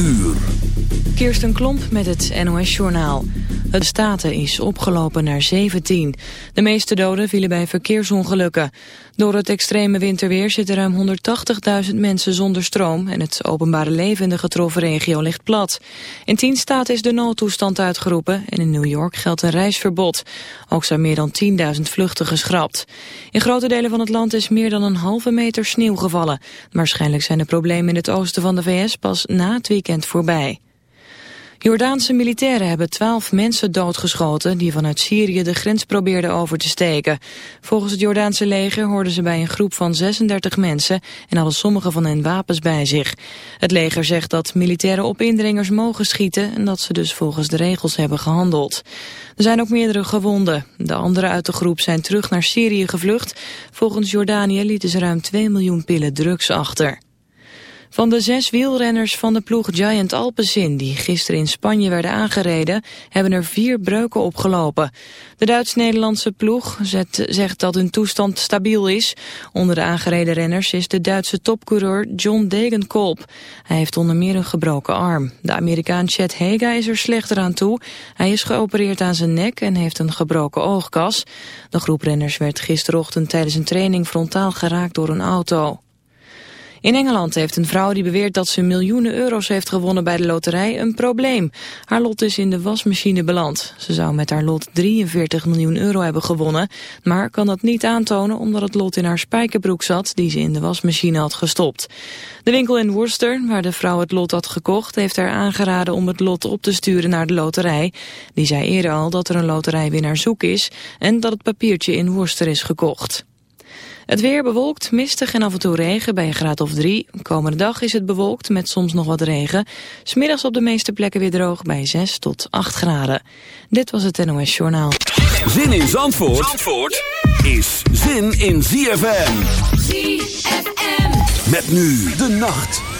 uur. Kirsten Klomp met het NOS-journaal. Het Staten is opgelopen naar 17. De meeste doden vielen bij verkeersongelukken. Door het extreme winterweer zitten ruim 180.000 mensen zonder stroom... en het openbare leven in de getroffen regio ligt plat. In 10 staten is de noodtoestand uitgeroepen... en in New York geldt een reisverbod. Ook zijn meer dan 10.000 vluchten geschrapt. In grote delen van het land is meer dan een halve meter sneeuw gevallen. Waarschijnlijk zijn de problemen in het oosten van de VS pas na het weekend voorbij. Jordaanse militairen hebben twaalf mensen doodgeschoten die vanuit Syrië de grens probeerden over te steken. Volgens het Jordaanse leger hoorden ze bij een groep van 36 mensen en hadden sommige van hen wapens bij zich. Het leger zegt dat militairen op indringers mogen schieten en dat ze dus volgens de regels hebben gehandeld. Er zijn ook meerdere gewonden. De anderen uit de groep zijn terug naar Syrië gevlucht. Volgens Jordanië lieten ze ruim 2 miljoen pillen drugs achter. Van de zes wielrenners van de ploeg Giant Alpecin die gisteren in Spanje werden aangereden, hebben er vier breuken opgelopen. De Duits-Nederlandse ploeg zegt dat hun toestand stabiel is. Onder de aangereden renners is de Duitse topcoureur John Degenkolb. Hij heeft onder meer een gebroken arm. De Amerikaan Chet Hega is er slechter aan toe. Hij is geopereerd aan zijn nek en heeft een gebroken oogkas. De groep renners werd gisterochtend tijdens een training frontaal geraakt door een auto. In Engeland heeft een vrouw die beweert dat ze miljoenen euro's heeft gewonnen bij de loterij een probleem. Haar lot is in de wasmachine beland. Ze zou met haar lot 43 miljoen euro hebben gewonnen, maar kan dat niet aantonen omdat het lot in haar spijkerbroek zat die ze in de wasmachine had gestopt. De winkel in Worcester, waar de vrouw het lot had gekocht, heeft haar aangeraden om het lot op te sturen naar de loterij. Die zei eerder al dat er een loterijwinnaar zoek is en dat het papiertje in Worcester is gekocht. Het weer bewolkt, mistig en af en toe regen bij een graad of drie. Komende dag is het bewolkt met soms nog wat regen. Smiddags op de meeste plekken weer droog bij 6 tot 8 graden. Dit was het NOS Journaal. Zin in Zandvoort, Zandvoort is zin in ZFM. ZFM. Met nu de nacht.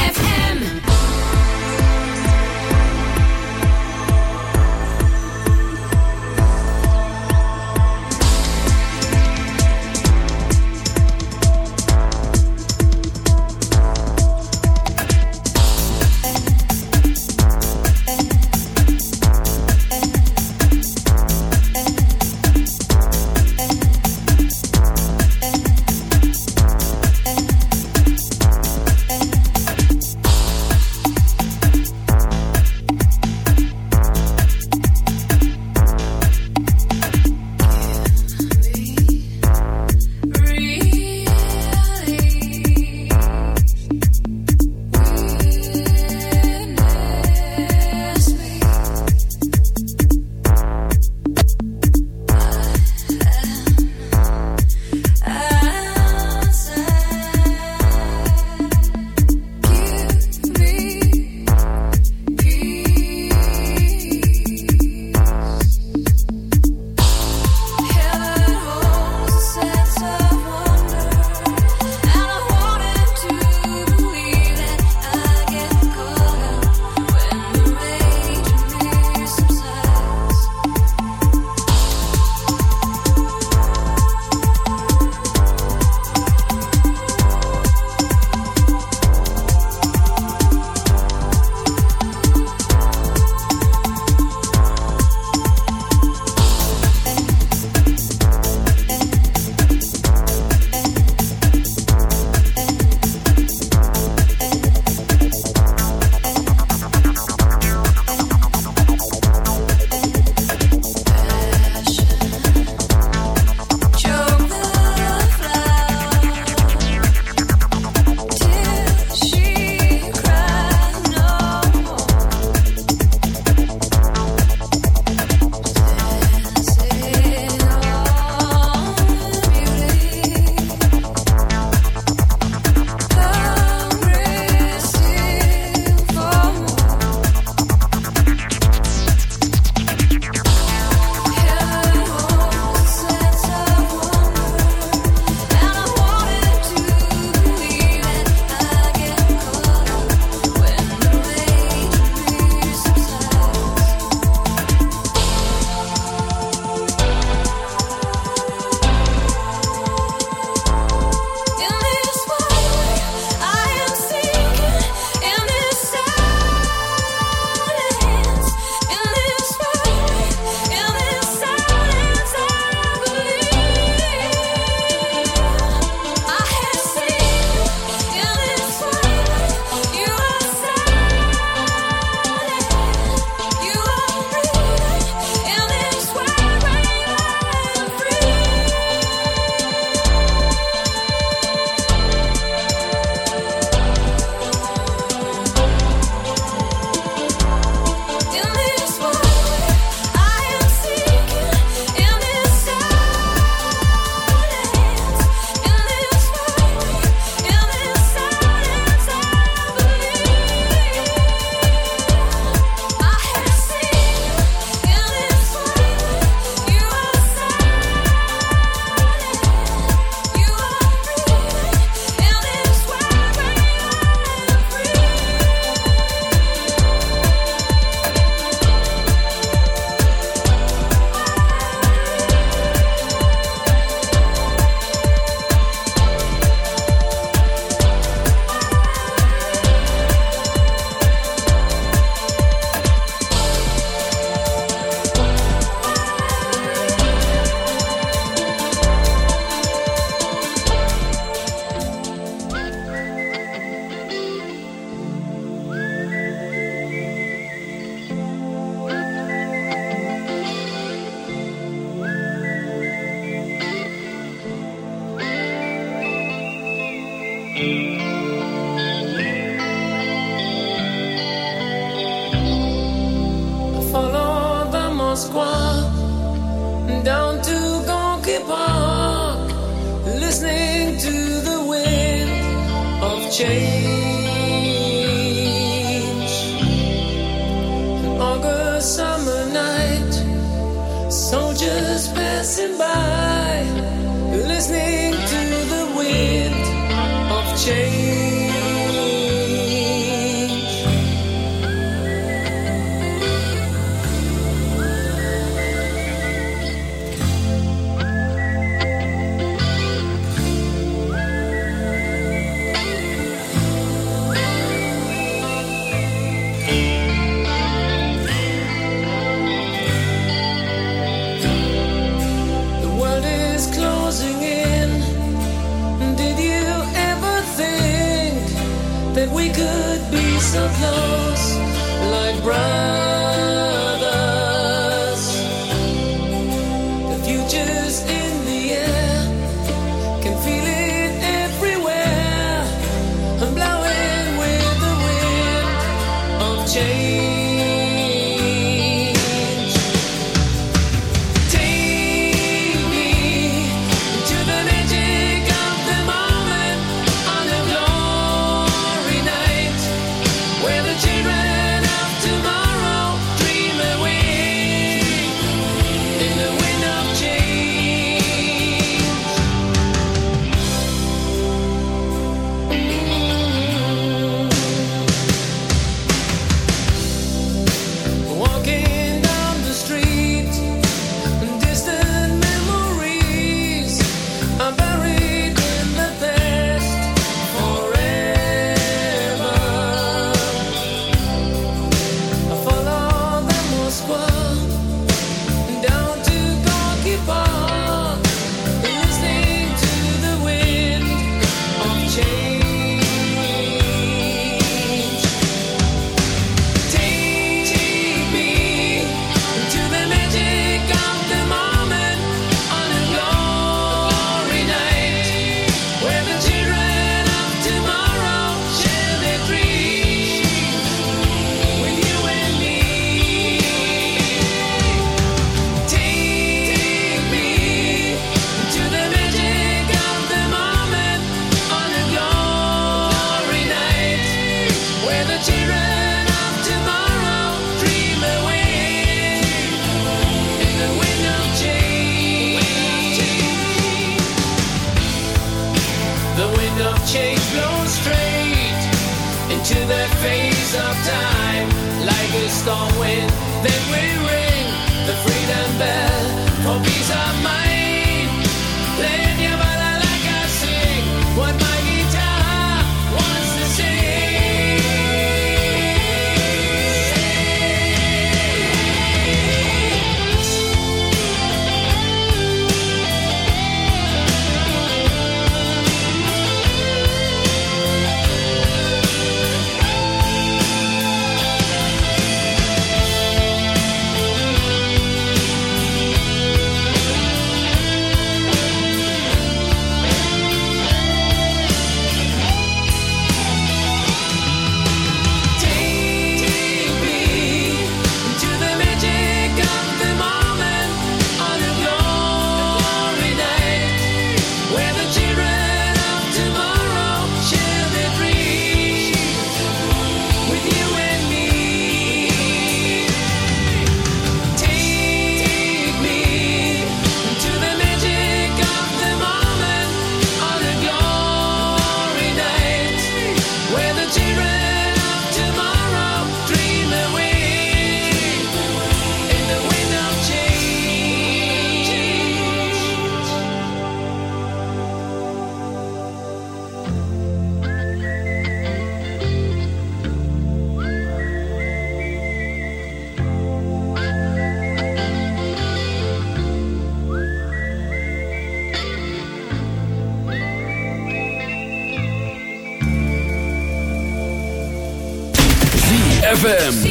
It's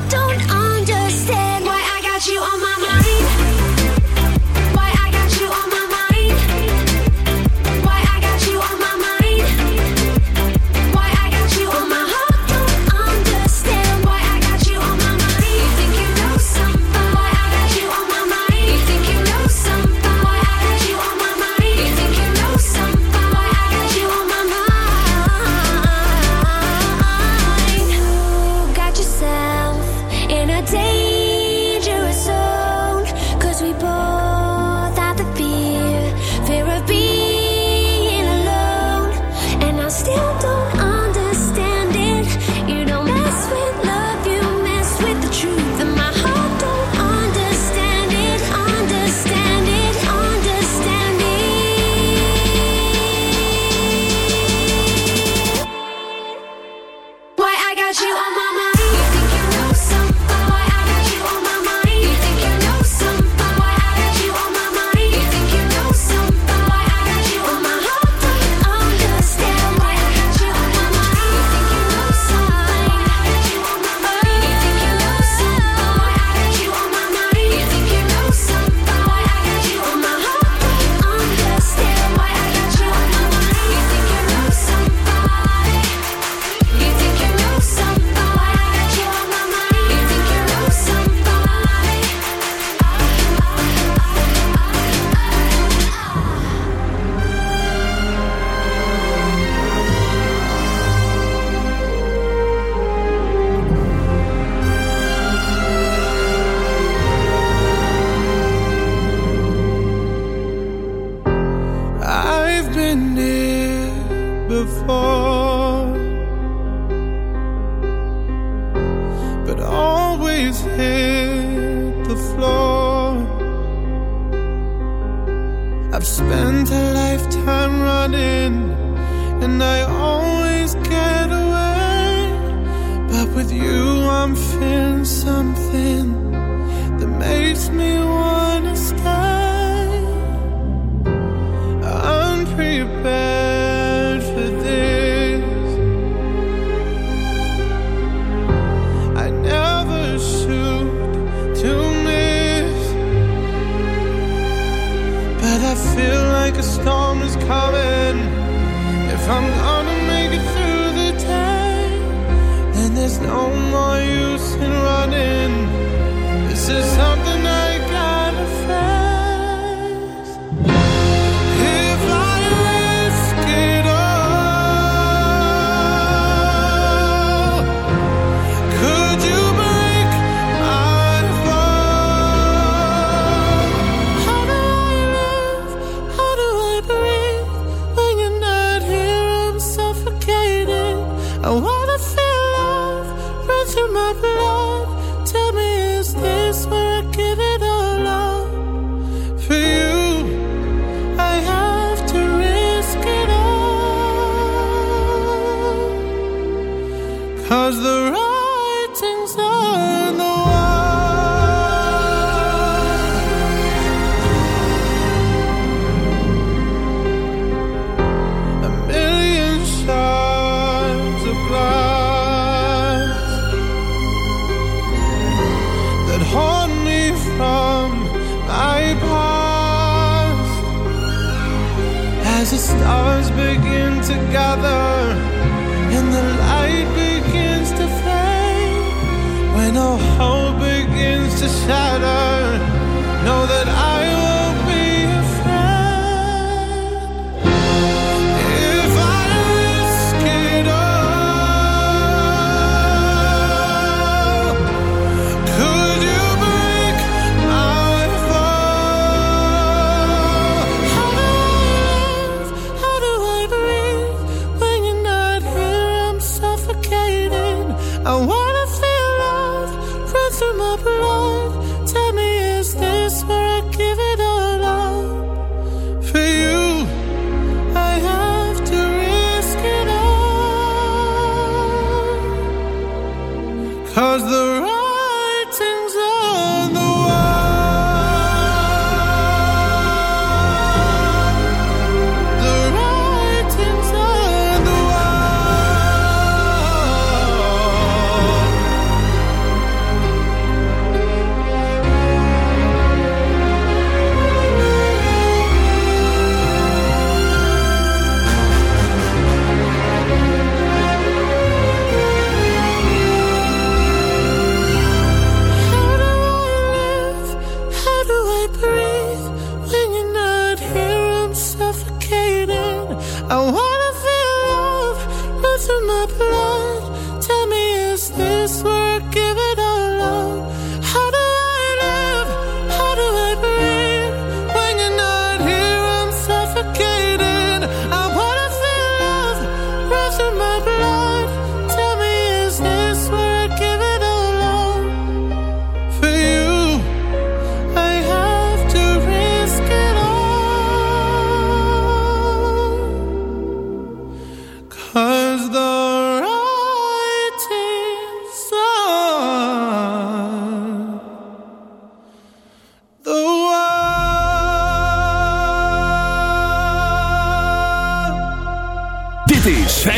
shadow.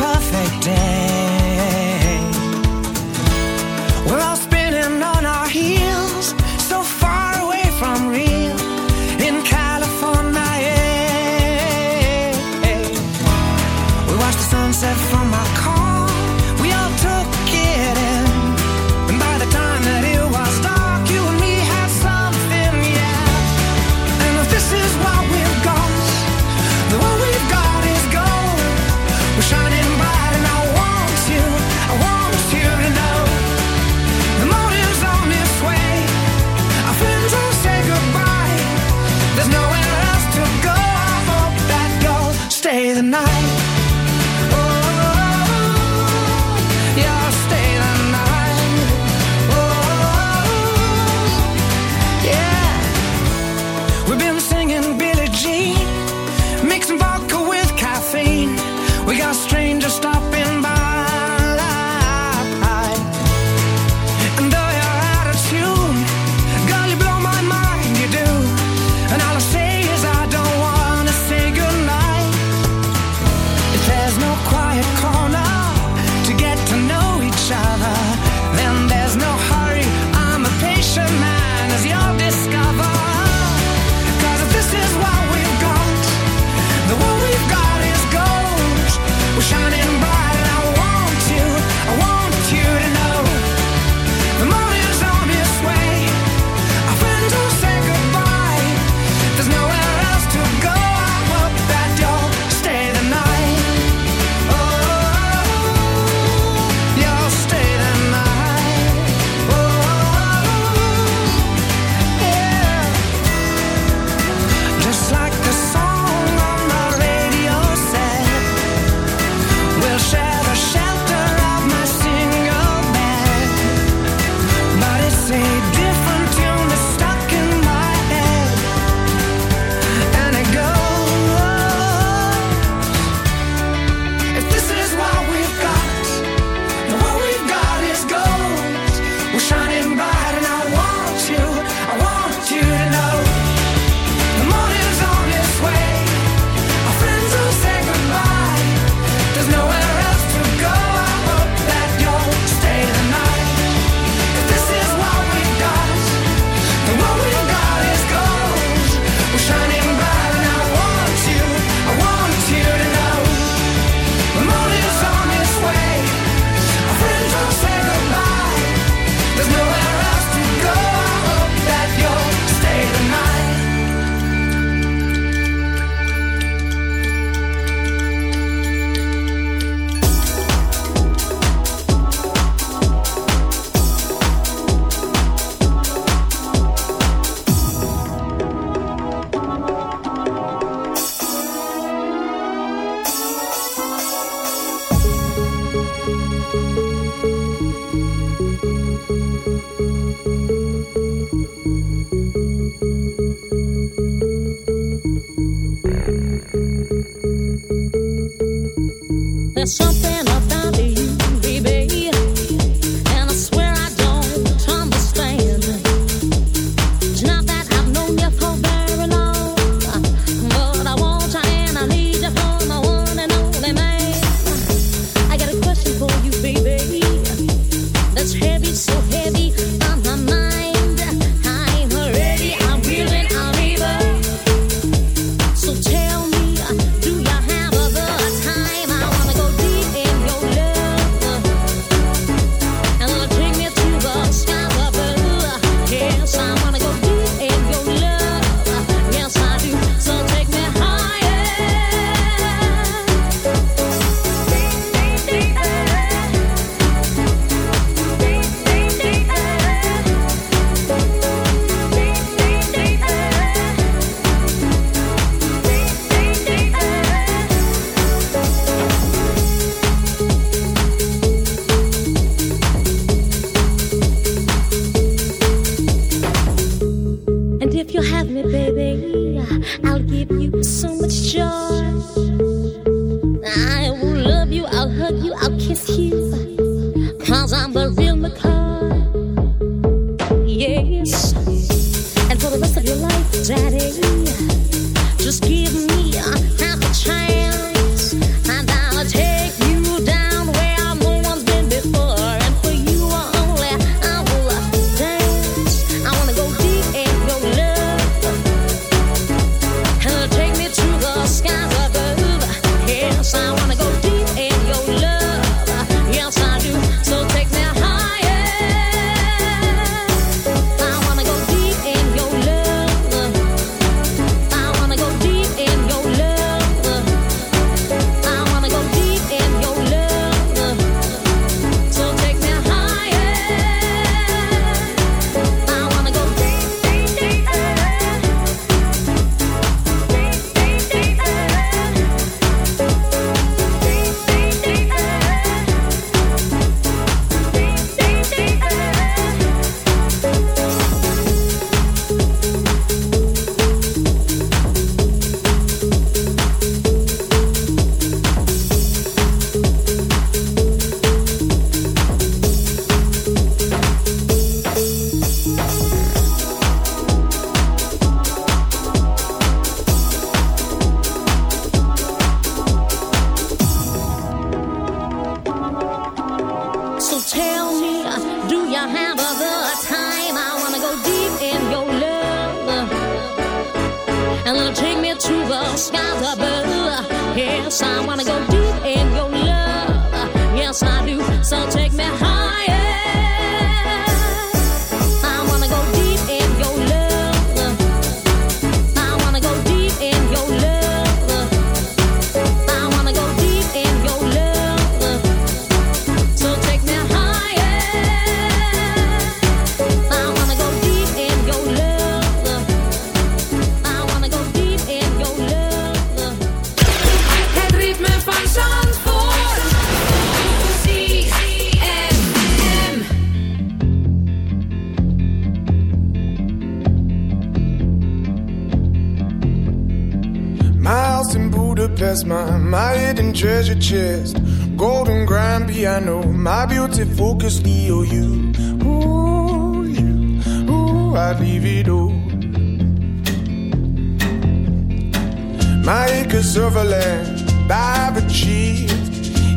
This is